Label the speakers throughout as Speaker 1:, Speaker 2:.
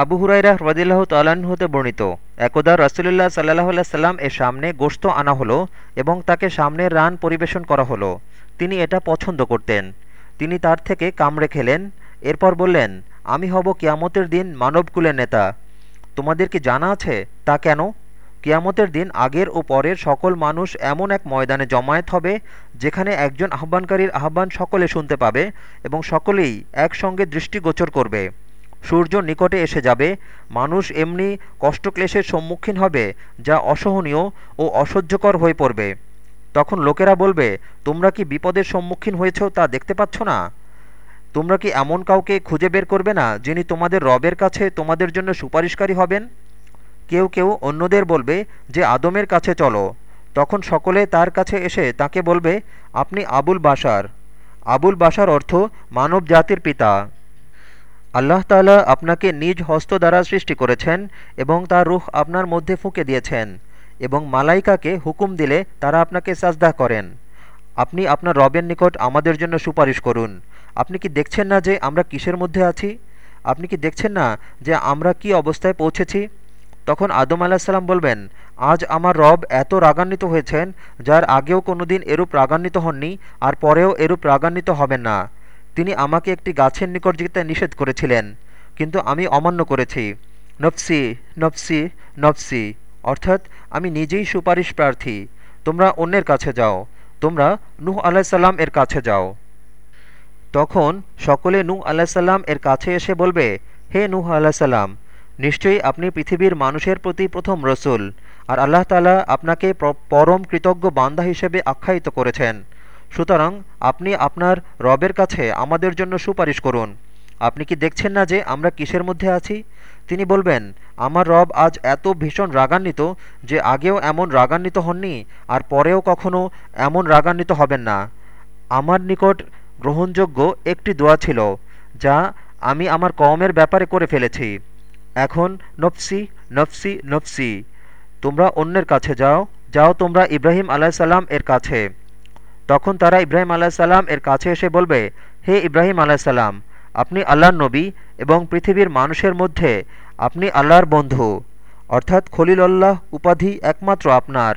Speaker 1: আবু হুরাইরা রদিল্লাহ তাল্লাহ্ন হতে বর্ণিত, একদা রসুলুল্লাহ সাল্লাহ সাল্লাম এর সামনে গোশত আনা হলো এবং তাকে সামনে রান পরিবেশন করা হলো। তিনি এটা পছন্দ করতেন। তিনি তার থেকে কামড়ে খেলেন, এরপর বললেন, আমি হব কিয়ামতের দিন মানবকুলের নেতা। তোমাদের কি জানা আছে তা কেন? কিয়ামতের দিন আগের ও পরের সকল মানুষ এমন এক ময়দানে জমায়েত হবে, যেখানে একজন আহ্বানকারীর আহ্বান সকলে শুনতে পাবে এবং সকলেই একসঙ্গে দৃষ্টিগোচর করবে। সূর্য নিকটে এসে যাবে, মানুষ এমনি কষ্টক্লেশের সম্মুখীন হবে, যা অসহনীয় ও অসহ্যকর হয়ে পড়বে। তখন লোকেরা বলবে, তোমরা কি বিপদের সম্মুখীন হয়েছ তা দেখতে পাচ্ছ না? তোমরা কি এমন কাউকে খুঁজে বের করবে না, যিনি তোমাদের রবের কাছে তোমাদের জন্য সুপারিশকারী হবেন? কেউ কেউ অন্যদের বলবে, যে আদমের কাছে চলো। তখন সকলে তার কাছে এসে তাকে বলবে, আপনি আবুল বাসার আবুল বাসার অর্থ মানব জাতির পিতা। আল্লাহ তালা আপনাকে নিজ হস্ত দ্বারা সৃষ্টি করেছেন এবং তার রুখ আপনার মধ্যে ফুঁকে দিয়েছেন এবং মালাইকাকে হুকুম দিলে তারা আপনাকে সাজদা করেন। আপনি আপনার রবের নিকট আমাদের জন্য সুপারিশ করুন। আপনি কি দেখছেন না যে আমরা কিসের মধ্যে আছি? আপনি কি দেখছেন না যে আমরা কি অবস্থায় পৌঁছেছি? তখন আদম আলাহিসাল্লাম বলবেন, আজ আমার রব এত রাগান্বিত হয়েছেন, যার আগেও কোনো দিন এরূপ রাগান্বিত হননি, আর পরেও এরূপ রাগান্বিত হবেন না। তিনি আমাকে একটি গাছের নিকট যেতে নিষেধ করেছিলেন, কিন্তু আমি অমান্য করেছি। নফসি নফসি নফসি, অর্থাৎ আমি নিজেই সুপারিশ প্রার্থী। তোমরা অন্যের কাছে যাও, তোমরা নূহ আলাহিসাল্লাম এর কাছে যাও। তখন সকলে নূহ আলাহিসাল্লাম এর কাছে এসে বলবে, হে নূহ আলাহিসাল্লাম নিশ্চয়ই আপনি পৃথিবীর মানুষের প্রতি প্রথম রসুল, আর আল্লাহ তালা আপনাকে পরম কৃতজ্ঞ বান্দা হিসেবে আখ্যায়িত করেছেন। সুতরাং আপনি আপনার রবের কাছে আমাদের জন্য সুপারিশ করুন। আপনি কি দেখছেন না যে আমরা কিসের মধ্যে আছি? তিনি বলবেন, আমার রব আজ এত ভীষণ রাগান্বিত যে আগেও এমন রাগান্বিত হননি আর পরেও কখনো এমন রাগান্বিত হবেন না। আমার নিকট গ্রহণযোগ্য একটি দোয়া ছিল, যা আমি আমার কমের ব্যাপারে করে ফেলেছি। এখন নফসি নফসি নফসি, তোমরা অন্যের কাছে যাও যাও তোমরা ইব্রাহিম আলাহিসাল্লাম এর কাছে। তখন তারা ইব্রাহিম আলাহিসাল্লাম এর কাছে এসে বলবে, হে ইব্রাহিম আলাহিসাল্লাম আপনি আল্লাহর নবী এবং পৃথিবীর মানুষের মধ্যে আপনি আল্লাহর বন্ধু, অর্থাৎ খলিল্লাহ উপাধি একমাত্র আপনার।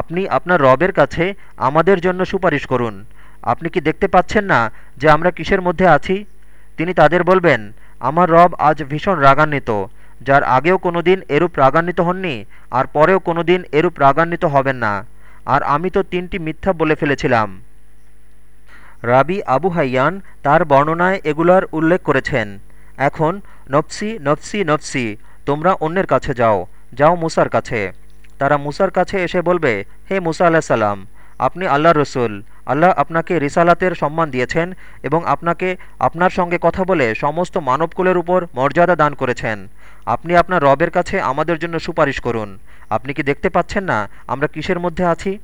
Speaker 1: আপনি আপনার রবের কাছে আমাদের জন্য সুপারিশ করুন। আপনি কি দেখতে পাচ্ছেন না যে আমরা কিসের মধ্যে আছি? তিনি তাদের বলবেন, আমার রব আজ ভীষণ রাগান্বিত, যার আগেও কোনো দিন এরূপ রাগান্বিত হননি, আর পরেও কোনো দিন এরূপ রাগান্বিত হবেন না। আর আমি তো তিনটি মিথ্যা বলে ফেলেছিলাম। রাবি আবু হাইয়ান তার বর্ণনায় এগুলার উল্লেখ করেছেন। এখন, নফসি নফসি নফসি, তোমরা অন্যের কাছে যাও যাও মুসার কাছে। তারা মুসার কাছে এসে বলবে, হে মুসা আল্লাহ সাল্লাম আপনি আল্লাহ রসুল, আল্লাহ আপনাকে রিসালাতের সম্মান দিয়েছেন এবং আপনাকে আপনার সঙ্গে কথা বলে সমস্ত মানবকুলের উপর মর্যাদা দান করেছেন। আপনি আপনার রবের কাছে আমাদের জন্য সুপারিশ করুন। আপনি কি দেখতে পাচ্ছেন না আমরা কিসের মধ্যে আছি?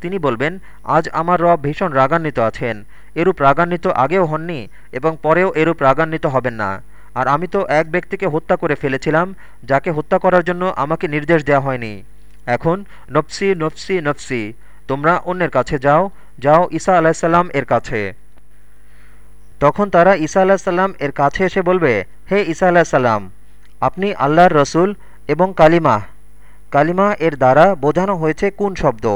Speaker 1: তিনি বলবেন, আজ আমার রব ভীষণ রাগান্বিত আছেন। এরূপ রাগান্বিত আগেও হননি এবং পরেও এরূপ রাগান্বিত হবেন না। আর আমি তো এক ব্যক্তিকে হত্যা করে ফেলেছিলাম, যাকে হত্যা করার জন্য আমাকে নির্দেশ দেওয়া হয়নি। এখন নফসি নফসি নফসি, তোমরা অন্যের কাছে যাও যাও ঈসা আলাহিসাল্লাম এর কাছে। তখন তারা ঈসা আলাহিসাল্লাম এর কাছে এসে বলবে, হে ঈসা আলাহিসাল্লাম আপনি আল্লাহর রসুল এবং কালিমা। কালিমা এর দ্বারা বোঝানো হয়েছে কোন শব্দ।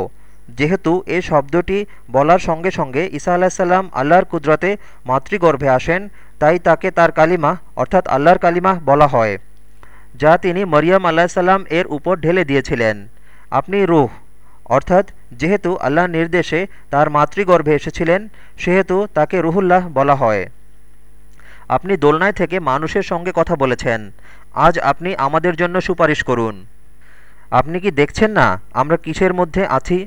Speaker 1: যেহেতু এ শব্দটি বলার সঙ্গে সঙ্গে ঈসা আলাহিসাল্লাম আল্লাহর কুদরতে মাতৃগর্ভে আসেন, তাই তাকে তার কালিমা অর্থাৎ আল্লাহর কালিমা বলা হয়, যা তিনি মরিয়াম আল্লাহিসাল্লাম এর উপর ঢেলে দিয়েছিলেন। আপনি রুহ, অর্থাৎ যেহেতু আল্লাহর নির্দেশে তার মাতৃগর্ভে এসেছিলেন, সেহেতু তাকে রুহুল্লাহ বলা হয়। আপনি দোলনায় থেকে মানুষের সঙ্গে কথা বলেছেন। আজ আপনি আমাদের জন্য সুপারিশ করুন। আপনি কি দেখছেন না, আমরা কিসের মধ্যে আছি?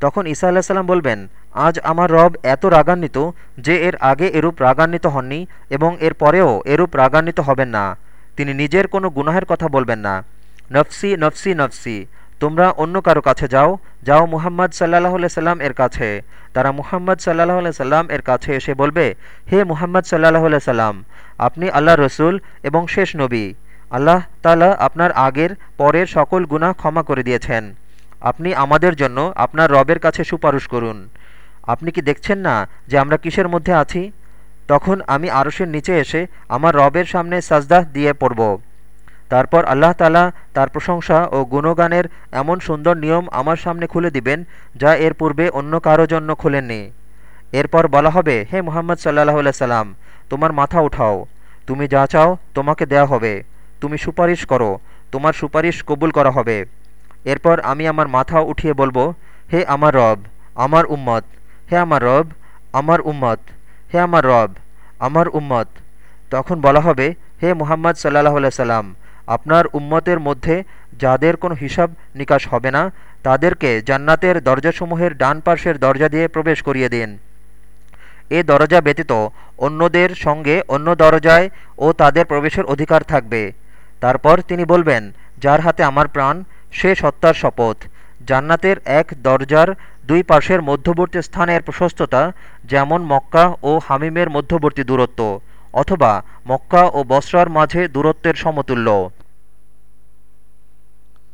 Speaker 1: তখন ঈসা আল্লাহ সাল্লাম বলবেন, আজ আমার রব এত রাগান্বিত যে এর আগে এরূপ রাগান্বিত হননি এবং এর পরেও এরূপ রাগান্বিত হবেন না। তিনি নিজের কোনো গুনাহের কথা বলবেন না। নফসি নফসি নফসি, তোমরা অন্য কারও কাছে যাও যাও মুহাম্মদ সাল্লাহ সাল্লাম এর কাছে। তারা মুহাম্মদ সাল্লাহ সাল্লাম এর কাছে এসে বলবে, হে মুহাম্মদ সাল্লাহ সাল্লাম, আপনি আল্লাহ রসুল এবং শেষ নবী। আল্লাহ তালা আপনার আগের, পরের সকল গুনাহ ক্ষমা করে দিয়েছেন। আপনি আমাদের জন্য আপনার রবের কাছে সুপারিশ করুন। আপনি কি দেখছেন না যে আমরা কিসের মধ্যে আছি? তখন আমি আরশের নিচে এসে আমার রবের সামনে সাজদাহ দিয়ে পড়ব। তারপর আল্লাহ তালা তার প্রশংসা ও গুণগানের এমন সুন্দর নিয়ম আমার সামনে খুলে দিবেন, যা এর পূর্বে অন্য কারও জন্য খুলেননি। এরপর বলা হবে, হে মোহাম্মদ সাল্লাহ সাল্লাম, তোমার মাথা উঠাও। তুমি যা চাও তোমাকে দেয়া হবে। তুমি সুপারিশ করো, তোমার সুপারিশ কবুল করা হবে। এরপর আমি আমার মাথা উঠিয়ে বলব, হে আমার রব, আমার উম্মত, হে আমার রব, আমার উম্মত, হে আমার রব, আমার উম্মত। তখন বলা হবে, হে মুহাম্মদ সাল্লাহ সাল্লাম, আপনার উম্মতের মধ্যে যাদের কোনো হিসাব নিকাশ হবে না, তাদেরকে জান্নাতের দরজাসমূহের ডান পার্শ্বের দরজা দিয়ে প্রবেশ করিয়ে দিন। এ দরজা ব্যতীত অন্যদের সঙ্গে অন্য দরজায় ও তাদের প্রবেশের অধিকার থাকবে। তারপর তিনি বলবেন, যার হাতে আমার প্রাণ, সে সত্তার শপথ। জান্নাতের এক দরজার দুই পাশের মধ্যবর্তী স্থানের প্রশস্ততা, যেমন মক্কা ও হামিমের মধ্যবর্তী দূরত্ব, অথবা মক্কা ও বসরার মাঝে দূরত্বের সমতুল্য।